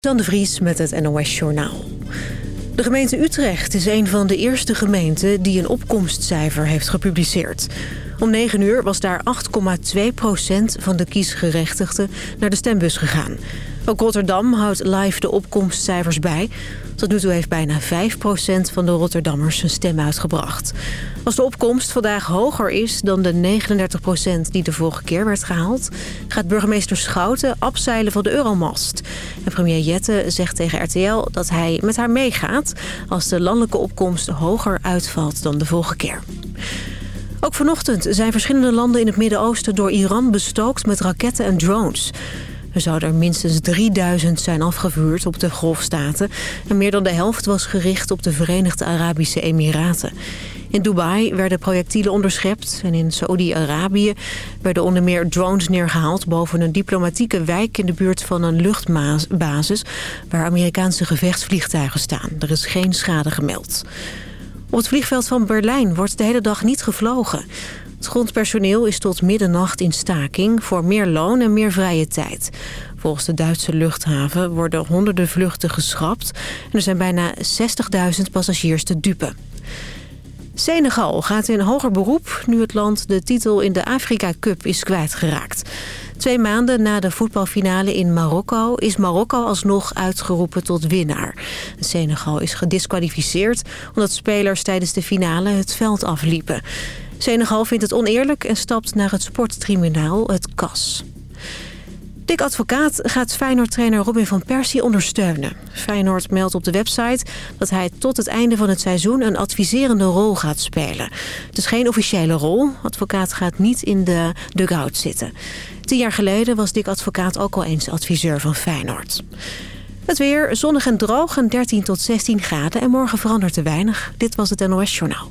Dan de Vries met het NOS Journaal. De gemeente Utrecht is een van de eerste gemeenten die een opkomstcijfer heeft gepubliceerd. Om 9 uur was daar 8,2% van de kiesgerechtigden naar de stembus gegaan. Ook Rotterdam houdt live de opkomstcijfers bij. Tot nu toe heeft bijna 5% van de Rotterdammers zijn stem uitgebracht. Als de opkomst vandaag hoger is dan de 39% die de vorige keer werd gehaald... gaat burgemeester Schouten afzeilen van de Euromast. En premier Jette zegt tegen RTL dat hij met haar meegaat... als de landelijke opkomst hoger uitvalt dan de vorige keer. Ook vanochtend zijn verschillende landen in het Midden-Oosten door Iran bestookt met raketten en drones. Er zouden er minstens 3000 zijn afgevuurd op de golfstaten. En meer dan de helft was gericht op de Verenigde Arabische Emiraten. In Dubai werden projectielen onderschept en in Saoedi-Arabië werden onder meer drones neergehaald boven een diplomatieke wijk in de buurt van een luchtbasis waar Amerikaanse gevechtsvliegtuigen staan. Er is geen schade gemeld. Op het vliegveld van Berlijn wordt de hele dag niet gevlogen. Het grondpersoneel is tot middernacht in staking voor meer loon en meer vrije tijd. Volgens de Duitse luchthaven worden honderden vluchten geschrapt... en er zijn bijna 60.000 passagiers te dupen. Senegal gaat in hoger beroep nu het land de titel in de Afrika Cup is kwijtgeraakt. Twee maanden na de voetbalfinale in Marokko is Marokko alsnog uitgeroepen tot winnaar. Senegal is gedisqualificeerd omdat spelers tijdens de finale het veld afliepen. Senegal vindt het oneerlijk en stapt naar het sporttribunaal, het CAS. Dick Advocaat gaat Feyenoord-trainer Robin van Persie ondersteunen. Feyenoord meldt op de website dat hij tot het einde van het seizoen een adviserende rol gaat spelen. Het is geen officiële rol. Advocaat gaat niet in de dugout zitten. Tien jaar geleden was Dick Advocaat ook al eens adviseur van Feyenoord. Het weer zonnig en droog en 13 tot 16 graden en morgen verandert er weinig. Dit was het NOS Journaal.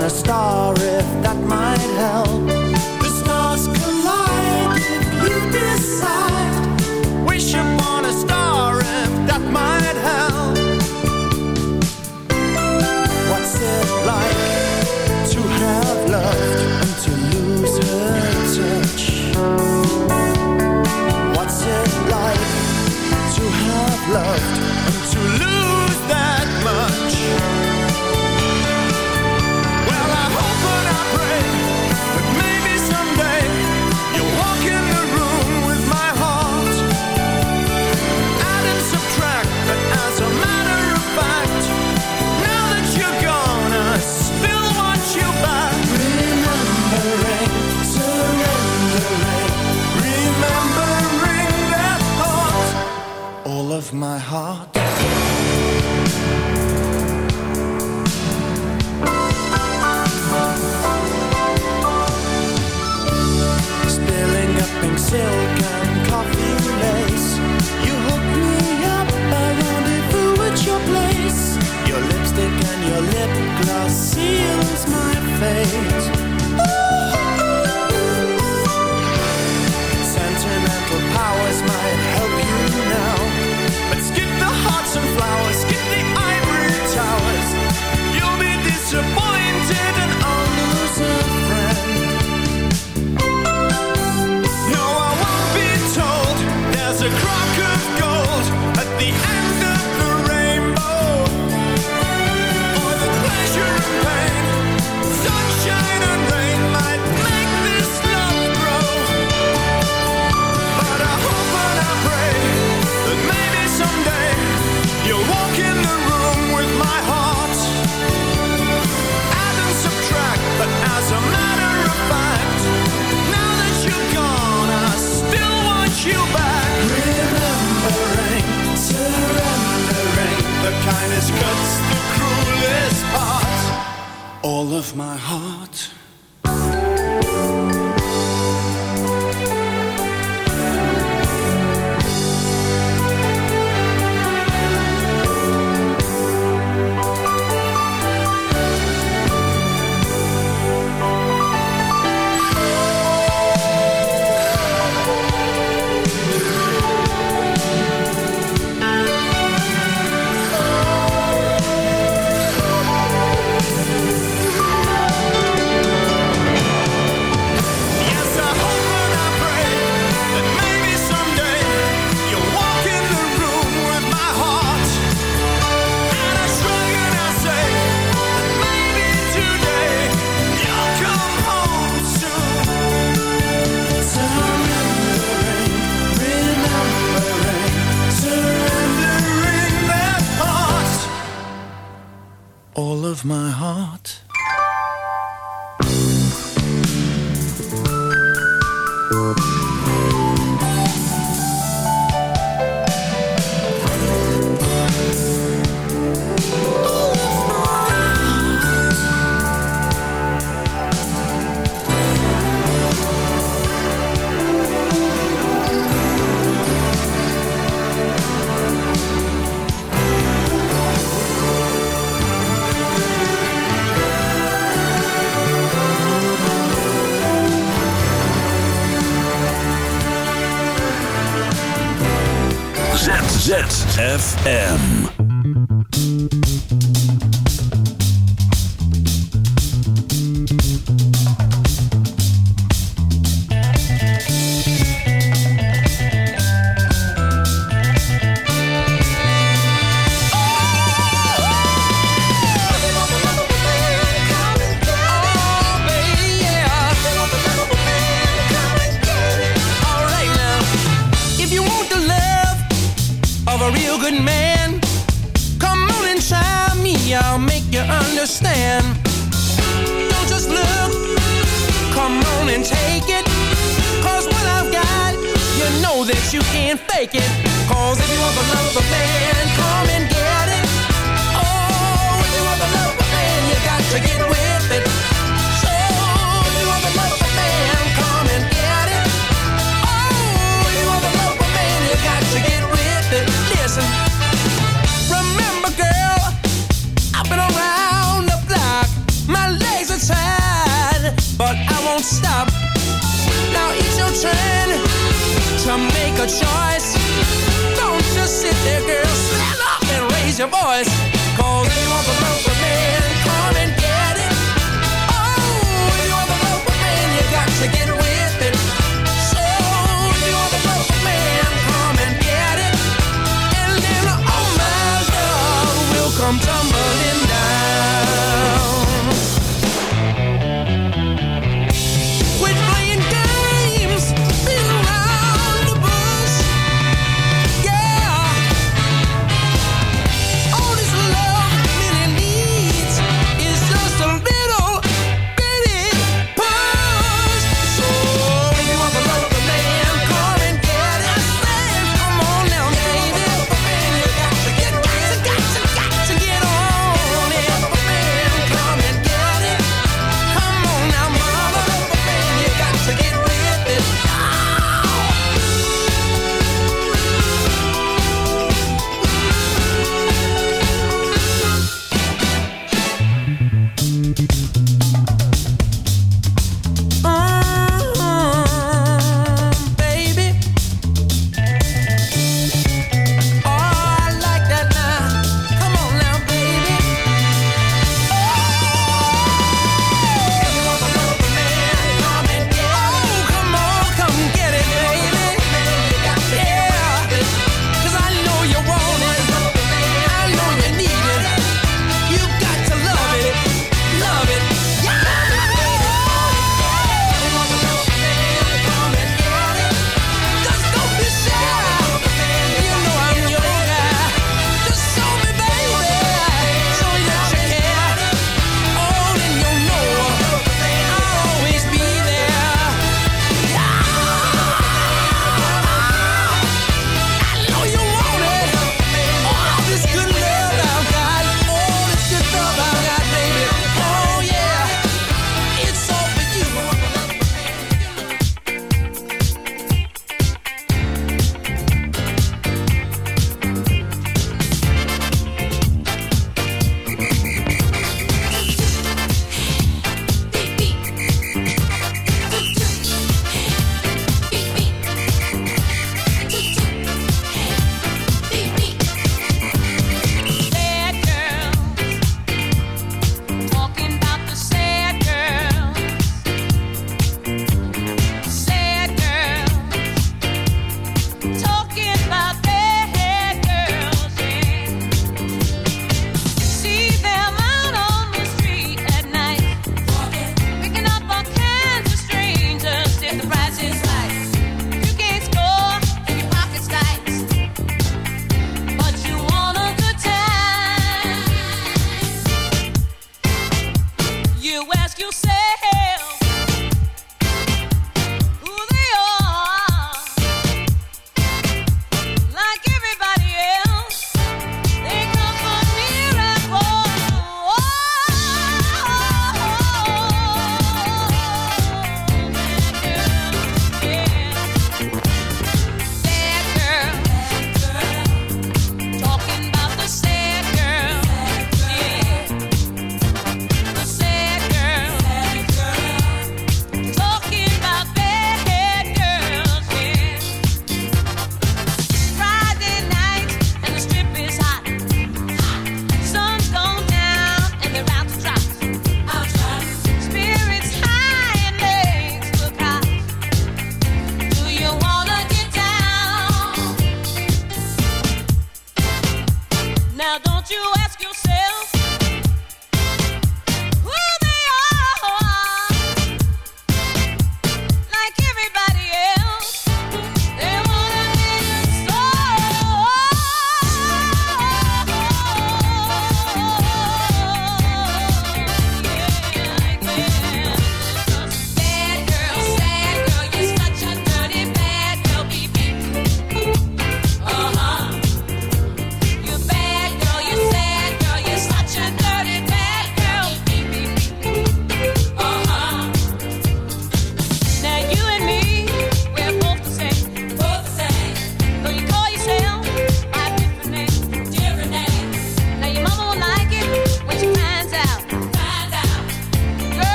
I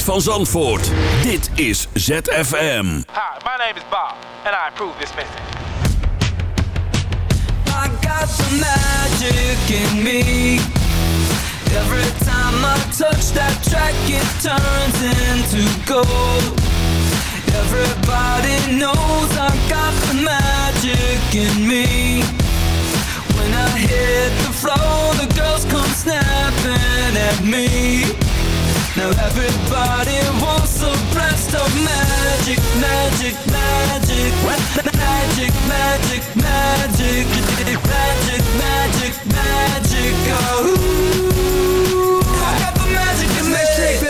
geluid van Zandvoort. Dit is ZFM. Hi, my name is Bob, and I approve this message. I got the magic in me. Every time I touch that track, it turns into gold. Everybody knows I got the magic in me. When I hit the floor, the girls come snapping at me. Now everybody wants a blast of magic, magic, magic. Magic, magic, magic Magic, magic, magic. Oh, I got the magic in me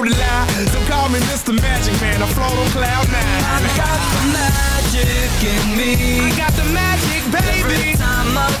a lie. So call me Mr. Magic Man, I float on cloud nine. I got the magic in me. I got the magic, baby. Every time I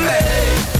me.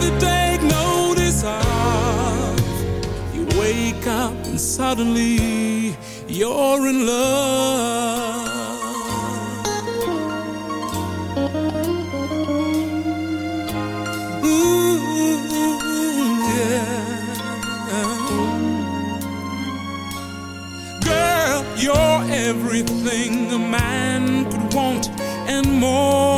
never take notice of. You wake up and suddenly you're in love. Ooh, yeah. Girl, you're everything a man could want and more.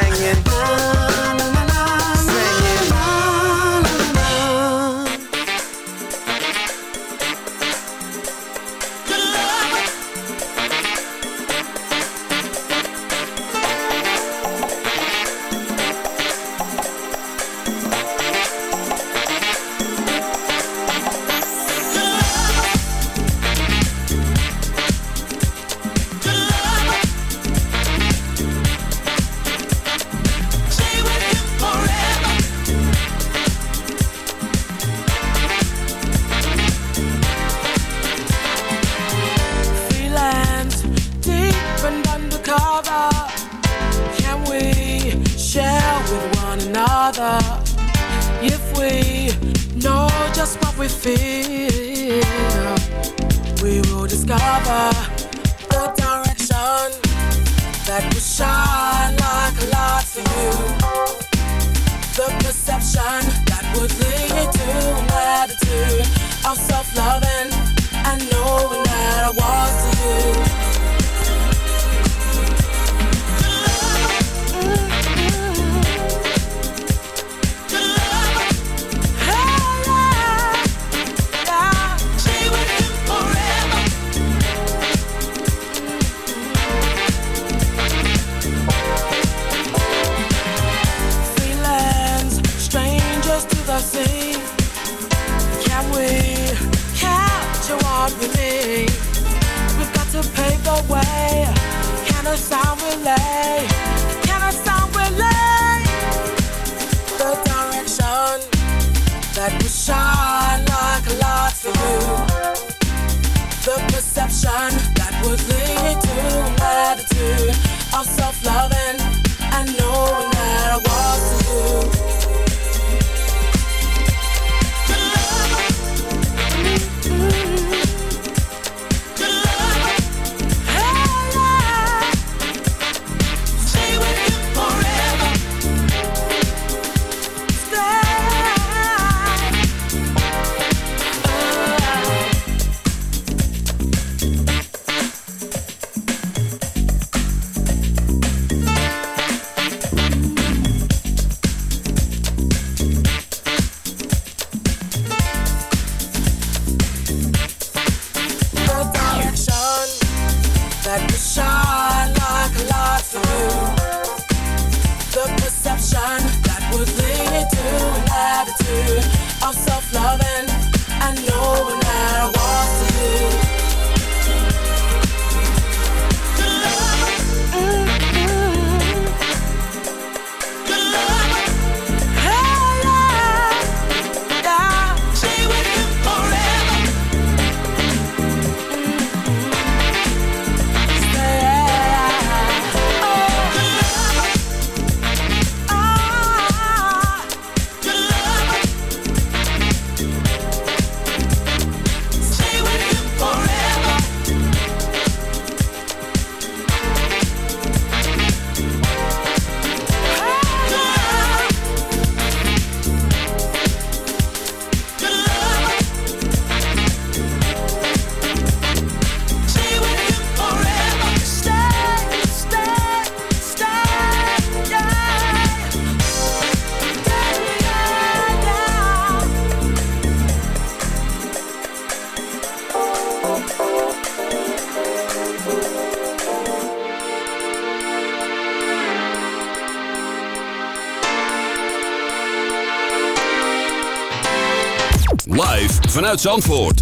Uit Zandvoort.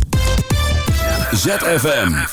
ZFM.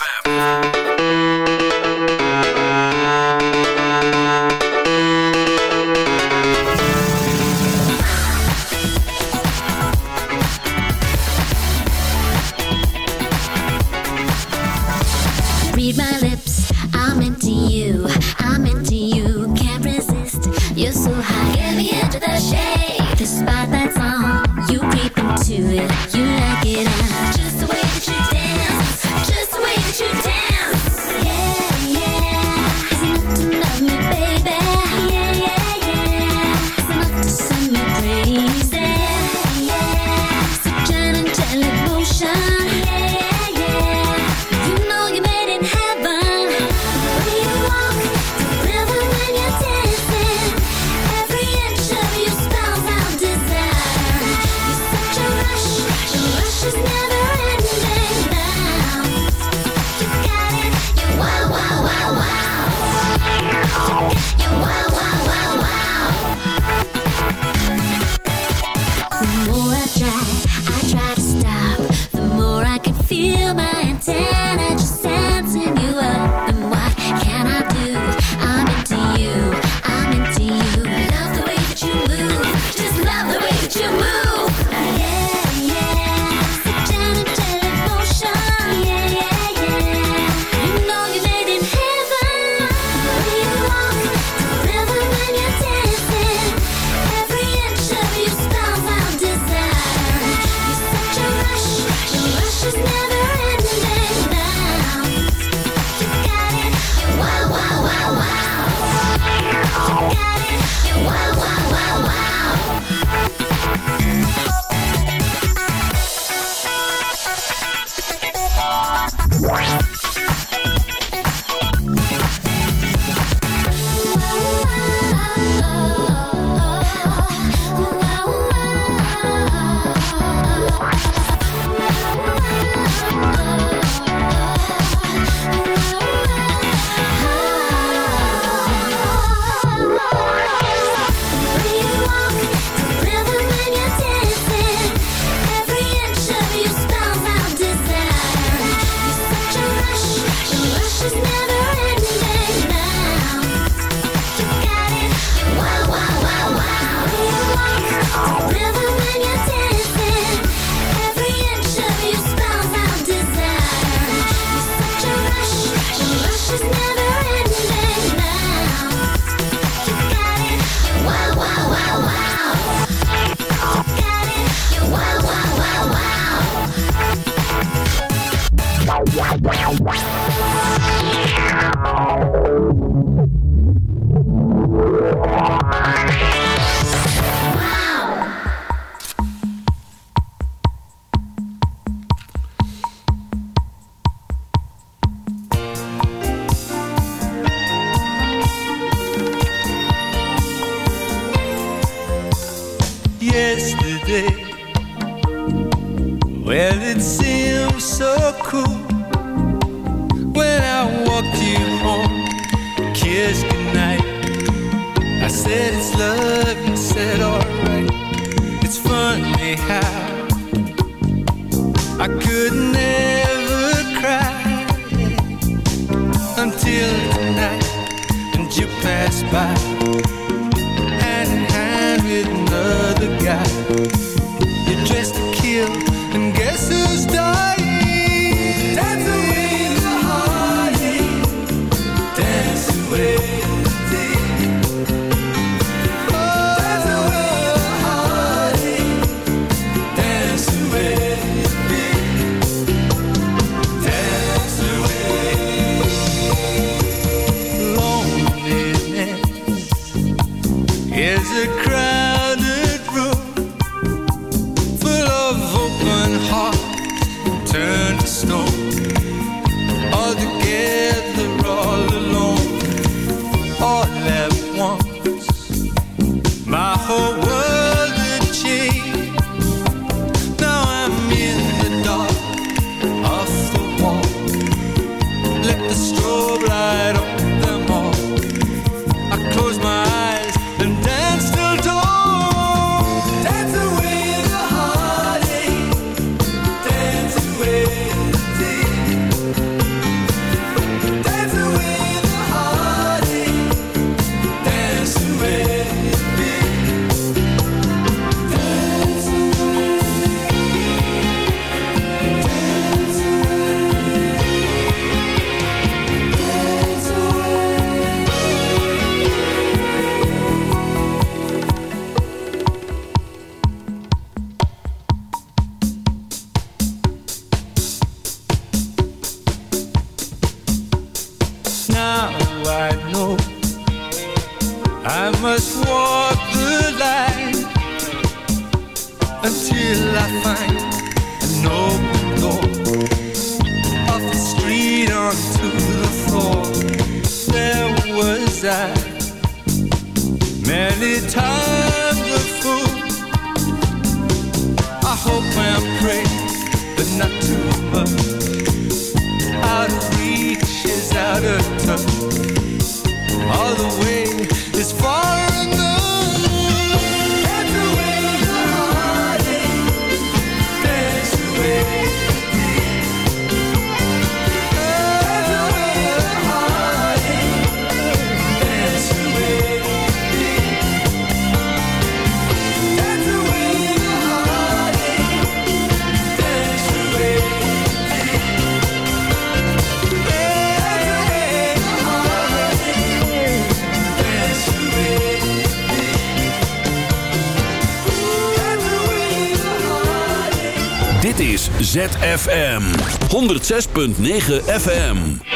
ZFM 106.9 FM.